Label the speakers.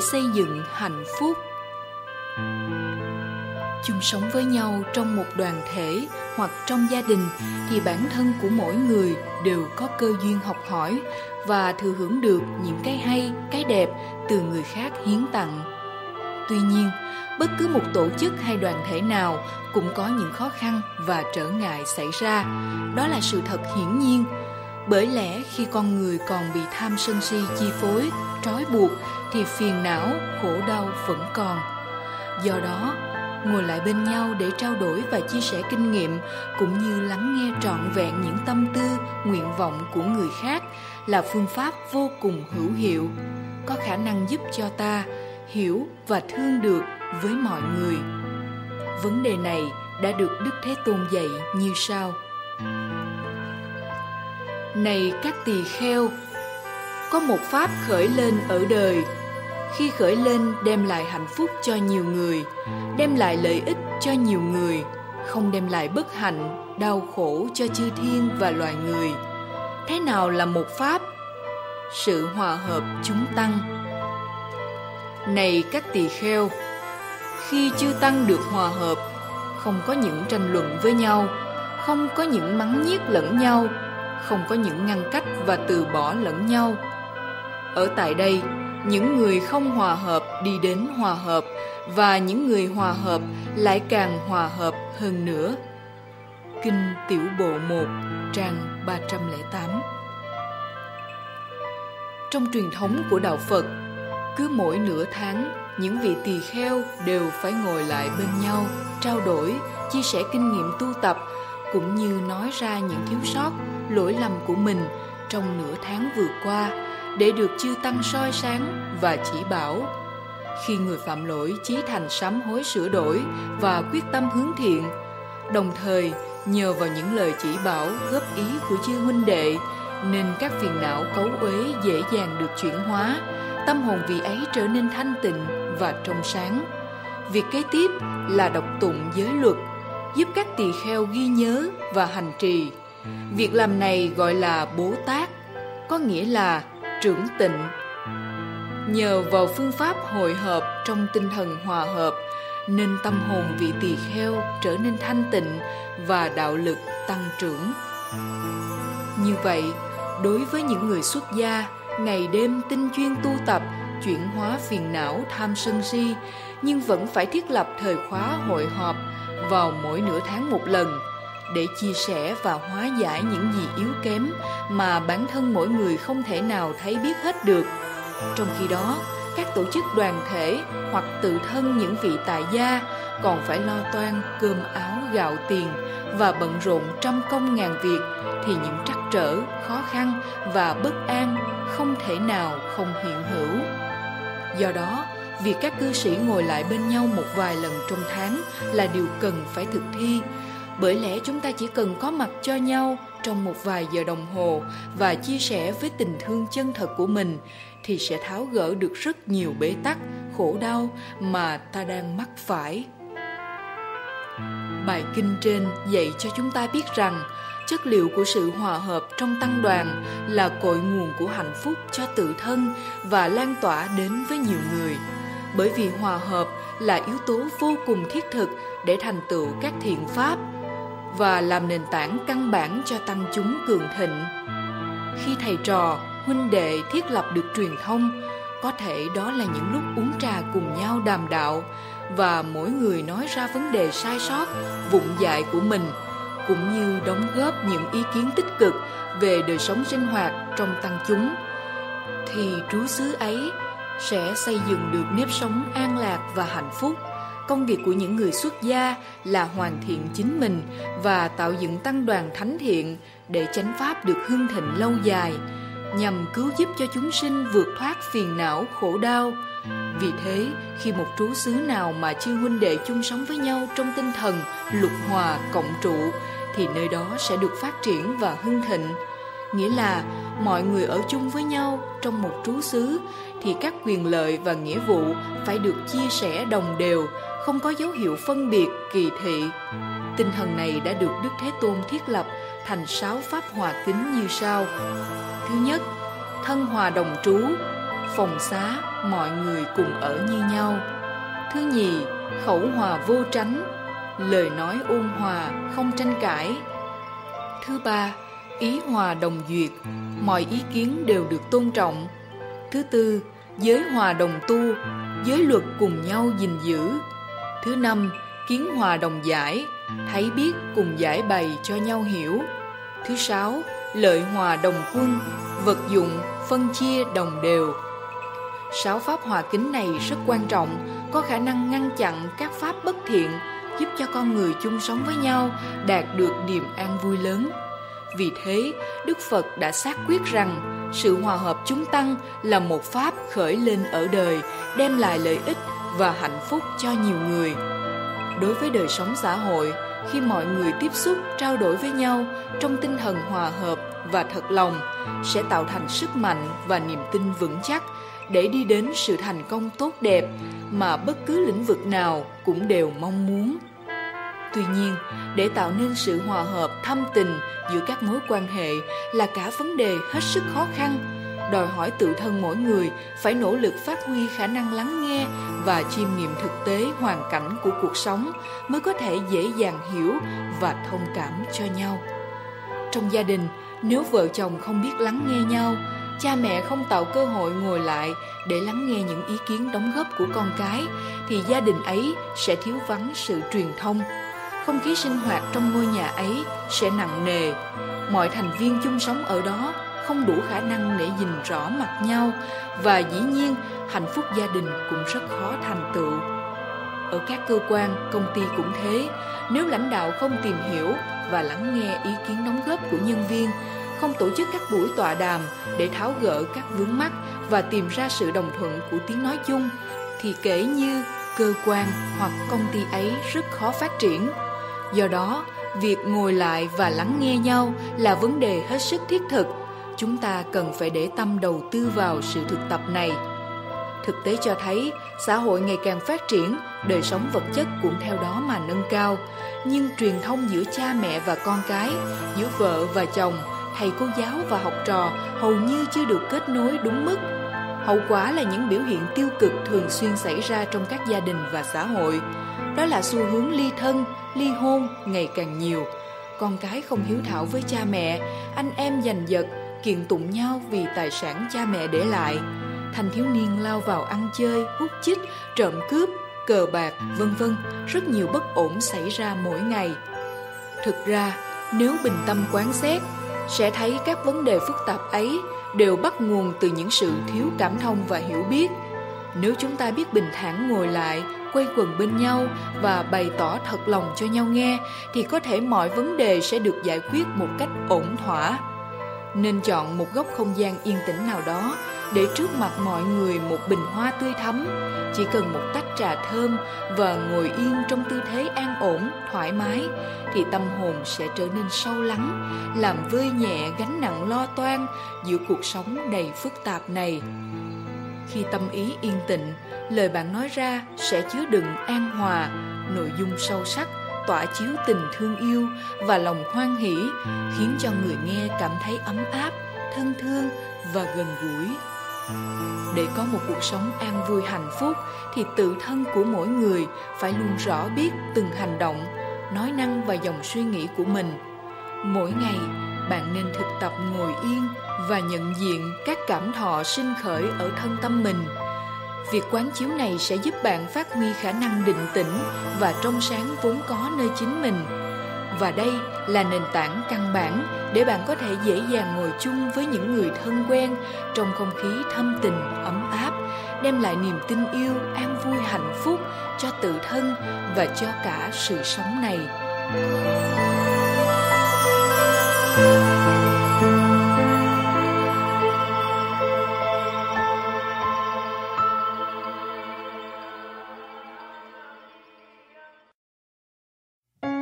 Speaker 1: để xây dựng hạnh phúc. Chung sống với nhau trong một đoàn thể hoặc trong gia đình thì bản thân của mỗi người đều có cơ duyên học hỏi và thừa hưởng được những cái hay, cái đẹp từ người khác hiến tặng. Tuy nhiên, bất cứ một tổ chức hay đoàn thể nào cũng có những khó khăn và trở ngại xảy ra. Đó là sự thật hiển nhiên. Bởi lẽ khi con người còn bị tham sân si chi phối trói buộc thì phiền não, khổ đau vẫn còn. Do đó, ngồi lại bên nhau để trao đổi và chia sẻ kinh nghiệm, cũng như lắng nghe trọn vẹn những tâm tư, nguyện vọng của người khác là phương pháp vô cùng hữu hiệu, có khả năng giúp cho ta hiểu và thương được với mọi người. Vấn đề này đã được đức thế tôn dạy như sau. Này các tỳ kheo có một pháp khởi lên ở đời. Khi khởi lên, đem lại hạnh phúc cho nhiều người, đem lại lợi ích cho nhiều người, không đem lại bất hạnh, đau khổ cho chư thiên và loài người. Thế nào là một pháp? Sự hòa hợp chúng tăng. Này các tỳ kheo, khi chư tăng được hòa hợp, không có những tranh luận với nhau, không có những mắng nhiếc lẫn nhau, không có những ngăn cách và từ bỏ lẫn nhau ở tại đây những người không hòa hợp đi đến hòa hợp và những người hòa hợp lại càng hòa hợp hơn nữa. Kinh Tiểu Bộ 1, trang 308 Trong truyền thống của Đạo Phật, cứ mỗi nửa tháng, những vị tỳ kheo đều phải ngồi lại bên nhau, trao đổi, chia sẻ kinh nghiệm tu tập, cũng như nói ra những thiếu sót, lỗi lầm của mình trong nửa tháng vừa qua để được chư tăng soi sáng và chỉ bảo. Khi người phạm lỗi chí thành sám hối sửa đổi và quyết tâm hướng thiện, đồng thời nhờ vào những lời chỉ bảo, góp ý của chư huynh đệ, nên các phiền não cấu uế dễ dàng được chuyển hóa, tâm hồn vị ấy trở nên thanh tịnh và trong sáng. Việc kế tiếp là đọc tụng giới luật, giúp các tỳ kheo ghi nhớ và hành trì. Việc làm này gọi là bố tát, có nghĩa là trưởng tịnh. Nhờ vào phương pháp hội hợp trong tinh thần hòa hợp, nên tâm hồn vị tỳ kheo trở nên thanh tịnh và đạo lực tăng trưởng. Như vậy, đối với những người xuất gia, ngày đêm tinh chuyên tu tập, chuyển hóa phiền não tham sân si, nhưng vẫn phải thiết lập thời khóa hội họp vào mỗi nửa tháng một lần để chia sẻ và hóa giải những gì yếu kém mà bản thân mỗi người không thể nào thấy biết hết được. Trong khi đó, các tổ chức đoàn thể hoặc tự thân những vị tại gia còn phải lo toan cơm áo gạo tiền và bận rộn trăm công ngàn việc thì những trắc trở, khó khăn và bất an không thể nào không hiện hữu. Do đó, việc các cư sĩ ngồi lại bên nhau một vài lần trong tháng là điều cần phải thực thi bởi lẽ chúng ta chỉ cần có mặt cho nhau trong một vài giờ đồng hồ và chia sẻ với tình thương chân thật của mình, thì sẽ tháo gỡ được rất nhiều bế tắc, khổ đau mà ta đang mắc phải. Bài kinh trên dạy cho chúng ta biết rằng, chất liệu của sự hòa hợp trong tăng đoàn là cội nguồn của hạnh phúc cho tự thân và lan tỏa đến với nhiều người. Bởi vì hòa hợp là yếu tố vô cùng thiết thực để thành tựu các thiện pháp và làm nền tảng căn bản cho tăng chúng cường thịnh. Khi thầy trò, huynh đệ thiết lập được truyền thông, có thể đó là những lúc uống trà cùng nhau đàm đạo và mỗi người nói ra vấn đề sai sót, vụng dại của mình, cũng như đóng góp những ý kiến tích cực về đời sống sinh hoạt trong tăng chúng, thì trú xứ ấy sẽ xây dựng được nếp sống an lạc và hạnh phúc công việc của những người xuất gia là hoàn thiện chính mình và tạo dựng tăng đoàn thánh thiện để chánh pháp được hưng thịnh lâu dài, nhằm cứu giúp cho chúng sinh vượt thoát phiền não, khổ đau. Vì thế, khi một trú xứ nào mà chư huynh đệ chung sống với nhau trong tinh thần lục hòa, cộng trụ, thì nơi đó sẽ được phát triển và hưng thịnh nghĩa là mọi người ở chung với nhau trong một trú xứ thì các quyền lợi và nghĩa vụ phải được chia sẻ đồng đều không có dấu hiệu phân biệt kỳ thị tinh thần này đã được đức thế tôn thiết lập thành sáu pháp hòa kính như sau thứ nhất thân hòa đồng trú phòng xá mọi người cùng ở như nhau. Thứ nhì, khẩu hòa vô tránh, lời nói ôn hòa, không tranh cãi. Thứ ba, ý hòa đồng duyệt, mọi ý kiến đều được tôn trọng. Thứ tư, giới hòa đồng tu, giới luật cùng nhau gìn giữ. Thứ năm, kiến hòa đồng giải, thấy biết cùng giải bày cho nhau hiểu. Thứ sáu, lợi hòa đồng quân, vật dụng phân chia đồng đều. Sáu pháp hòa kính này rất quan trọng, có khả năng ngăn chặn các pháp bất thiện, giúp cho con người chung sống với nhau đạt được niềm an vui lớn. Vì thế, Đức Phật đã xác quyết rằng sự hòa hợp chúng tăng là một pháp khởi lên ở đời, đem lại lợi ích và hạnh phúc cho nhiều người. Đối với đời sống xã hội, khi mọi người tiếp xúc, trao đổi với nhau trong tinh thần hòa hợp và thật lòng sẽ tạo thành sức mạnh và niềm tin vững chắc để đi đến sự thành công tốt đẹp mà bất cứ lĩnh vực nào cũng đều mong muốn. Tuy nhiên, để tạo nên sự hòa hợp thâm tình giữa các mối quan hệ là cả vấn đề hết sức khó khăn, đòi hỏi tự thân mỗi người phải nỗ lực phát huy khả năng lắng nghe và chiêm nghiệm thực tế hoàn cảnh của cuộc sống mới có thể dễ dàng hiểu và thông cảm cho nhau. Trong gia đình, nếu vợ chồng không biết lắng nghe nhau, cha mẹ không tạo cơ hội ngồi lại để lắng nghe những ý kiến đóng góp của con cái thì gia đình ấy sẽ thiếu vắng sự truyền thông không khí sinh hoạt trong ngôi nhà ấy sẽ nặng nề. Mọi thành viên chung sống ở đó không đủ khả năng để nhìn rõ mặt nhau và dĩ nhiên hạnh phúc gia đình cũng rất khó thành tựu. Ở các cơ quan, công ty cũng thế, nếu lãnh đạo không tìm hiểu và lắng nghe ý kiến đóng góp của nhân viên, không tổ chức các buổi tọa đàm để tháo gỡ các vướng mắc và tìm ra sự đồng thuận của tiếng nói chung, thì kể như cơ quan hoặc công ty ấy rất khó phát triển. Do đó, việc ngồi lại và lắng nghe nhau là vấn đề hết sức thiết thực. Chúng ta cần phải để tâm đầu tư vào sự thực tập này. Thực tế cho thấy, xã hội ngày càng phát triển, đời sống vật chất cũng theo đó mà nâng cao. Nhưng truyền thông giữa cha mẹ và con cái, giữa vợ và chồng, thầy cô giáo và học trò hầu như chưa được kết nối đúng mức. Hậu quả là những biểu hiện tiêu cực thường xuyên xảy ra trong các gia đình và xã hội. Đó là xu hướng ly thân, ly hôn ngày càng nhiều. Con cái không hiếu thảo với cha mẹ, anh em giành giật, kiện tụng nhau vì tài sản cha mẹ để lại. Thanh thiếu niên lao vào ăn chơi, hút chích, trộm cướp, cờ bạc, vân vân, rất nhiều bất ổn xảy ra mỗi ngày. Thực ra, nếu bình tâm quán xét, sẽ thấy các vấn đề phức tạp ấy đều bắt nguồn từ những sự thiếu cảm thông và hiểu biết. Nếu chúng ta biết bình thản ngồi lại, quay quần bên nhau và bày tỏ thật lòng cho nhau nghe thì có thể mọi vấn đề sẽ được giải quyết một cách ổn thỏa. Nên chọn một góc không gian yên tĩnh nào đó để trước mặt mọi người một bình hoa tươi thắm, chỉ cần một tách trà thơm và ngồi yên trong tư thế an ổn, thoải mái thì tâm hồn sẽ trở nên sâu lắng, làm vơi nhẹ gánh nặng lo toan giữa cuộc sống đầy phức tạp này. Khi tâm ý yên tịnh, lời bạn nói ra sẽ chứa đựng an hòa, nội dung sâu sắc, tỏa chiếu tình thương yêu và lòng hoan hỷ, khiến cho người nghe cảm thấy ấm áp, thân thương và gần gũi. Để có một cuộc sống an vui hạnh phúc thì tự thân của mỗi người phải luôn rõ biết từng hành động, nói năng và dòng suy nghĩ của mình. Mỗi ngày, bạn nên thực tập ngồi yên và nhận diện các cảm thọ sinh khởi ở thân tâm mình Việc quán chiếu này sẽ giúp bạn phát huy khả năng định tĩnh và trong sáng vốn có nơi chính mình. Và đây là nền tảng căn bản để bạn có thể dễ dàng ngồi chung với những người thân quen trong không khí thâm tình, ấm áp, đem lại niềm tin yêu, an vui hạnh phúc cho tự thân và cho cả sự sống này.